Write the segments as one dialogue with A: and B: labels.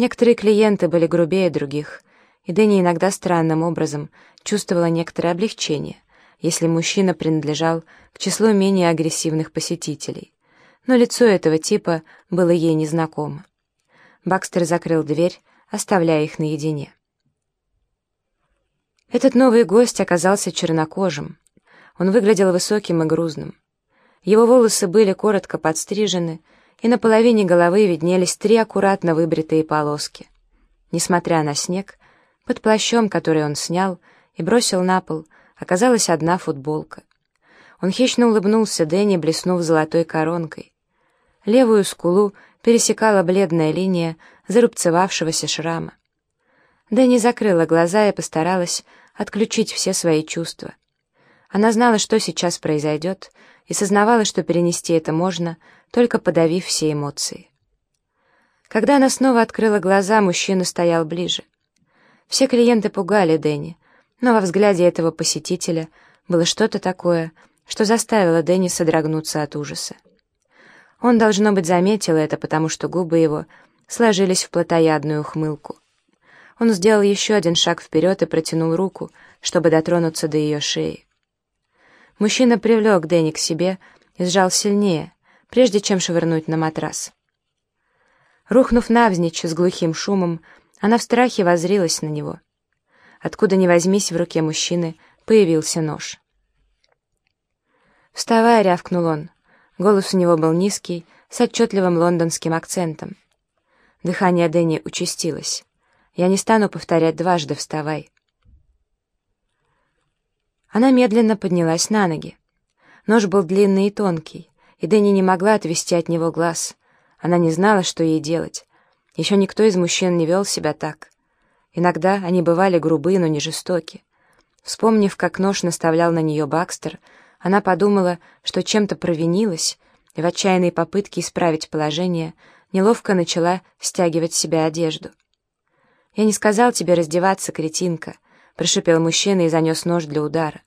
A: Некоторые клиенты были грубее других, и Дэнни иногда странным образом чувствовала некоторое облегчение, если мужчина принадлежал к числу менее агрессивных посетителей. Но лицо этого типа было ей незнакомо. Бакстер закрыл дверь, оставляя их наедине. Этот новый гость оказался чернокожим. Он выглядел высоким и грузным. Его волосы были коротко подстрижены, и на половине головы виднелись три аккуратно выбритые полоски. Несмотря на снег, под плащом, который он снял и бросил на пол, оказалась одна футболка. Он хищно улыбнулся Дэнни, блеснув золотой коронкой. Левую скулу пересекала бледная линия зарубцевавшегося шрама. Дэнни закрыла глаза и постаралась отключить все свои чувства. Она знала, что сейчас произойдет, и сознавала, что перенести это можно, только подавив все эмоции. Когда она снова открыла глаза, мужчина стоял ближе. Все клиенты пугали Дэнни, но во взгляде этого посетителя было что-то такое, что заставило Дэнни содрогнуться от ужаса. Он, должно быть, заметил это, потому что губы его сложились в плотоядную ухмылку. Он сделал еще один шаг вперед и протянул руку, чтобы дотронуться до ее шеи. Мужчина привлек Дэнни к себе и сжал сильнее, прежде чем швырнуть на матрас. Рухнув навзничь с глухим шумом, она в страхе возрилась на него. Откуда ни возьмись, в руке мужчины появился нож. «Вставай!» — рявкнул он. Голос у него был низкий, с отчетливым лондонским акцентом. Дыхание Дэнни участилось. «Я не стану повторять дважды, вставай!» Она медленно поднялась на ноги. Нож был длинный и тонкий, и Дэнни не могла отвести от него глаз. Она не знала, что ей делать. Еще никто из мужчин не вел себя так. Иногда они бывали грубы, но не жестоки. Вспомнив, как нож наставлял на нее Бакстер, она подумала, что чем-то провинилась, и в отчаянной попытке исправить положение неловко начала стягивать с себя одежду. «Я не сказал тебе раздеваться, кретинка», прошипел мужчина и занес нож для удара.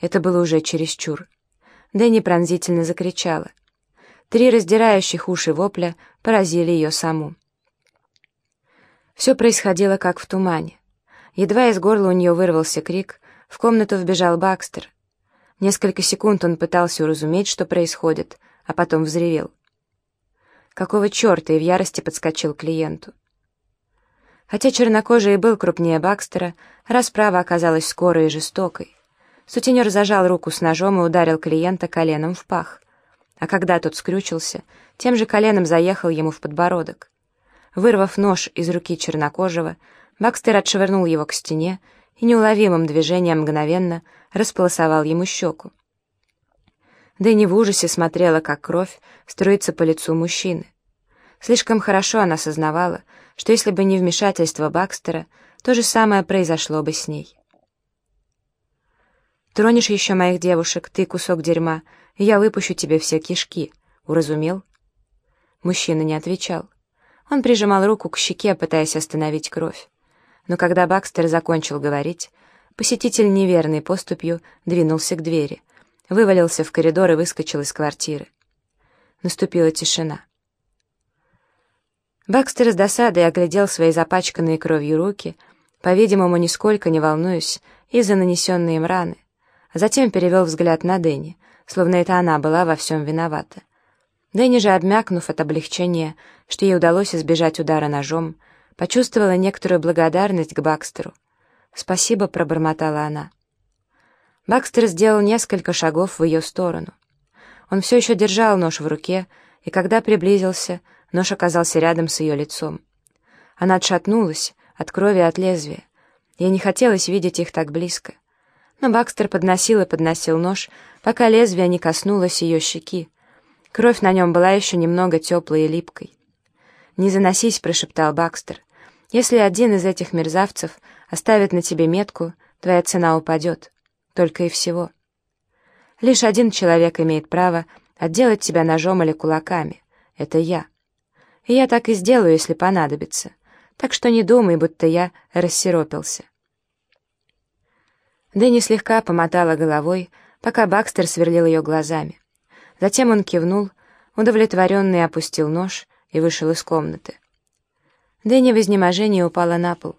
A: Это было уже чересчур. Дэнни пронзительно закричала. Три раздирающих уши вопля поразили ее саму. Все происходило как в тумане. Едва из горла у нее вырвался крик, в комнату вбежал Бакстер. Несколько секунд он пытался уразуметь, что происходит, а потом взревел. Какого черта и в ярости подскочил клиенту. Хотя чернокожий и был крупнее Бакстера, расправа оказалась скорой и жестокой. Сутенер зажал руку с ножом и ударил клиента коленом в пах. А когда тот скрючился, тем же коленом заехал ему в подбородок. Вырвав нож из руки чернокожего, Бакстер отшвырнул его к стене и неуловимым движением мгновенно располосовал ему щеку. Дэнни в ужасе смотрела, как кровь струится по лицу мужчины. Слишком хорошо она сознавала, что если бы не вмешательство Бакстера, то же самое произошло бы с ней. «Тронешь еще моих девушек, ты кусок дерьма, и я выпущу тебе все кишки», — уразумел? Мужчина не отвечал. Он прижимал руку к щеке, пытаясь остановить кровь. Но когда Бакстер закончил говорить, посетитель неверной поступью двинулся к двери, вывалился в коридор и выскочил из квартиры. Наступила тишина. Бакстер с досадой оглядел свои запачканные кровью руки, по-видимому, нисколько не волнуясь из-за нанесенной им раны, а затем перевел взгляд на Дэнни, словно это она была во всем виновата. Дэнни же, обмякнув от облегчения, что ей удалось избежать удара ножом, почувствовала некоторую благодарность к Бакстеру. «Спасибо», — пробормотала она. Бакстер сделал несколько шагов в ее сторону. Он все еще держал нож в руке, и когда приблизился, Нож оказался рядом с ее лицом. Она отшатнулась от крови от лезвия. Ей не хотелось видеть их так близко. Но Бакстер подносил и подносил нож, пока лезвие не коснулось ее щеки. Кровь на нем была еще немного теплой и липкой. «Не заносись», — прошептал Бакстер. «Если один из этих мерзавцев оставит на тебе метку, твоя цена упадет. Только и всего. Лишь один человек имеет право отделать тебя ножом или кулаками. Это я». И я так и сделаю, если понадобится. Так что не думай, будто я рассеропился. Дэнни слегка помотала головой, пока Бакстер сверлил ее глазами. Затем он кивнул, удовлетворенный опустил нож и вышел из комнаты. Дэнни в изнеможении упала на пол.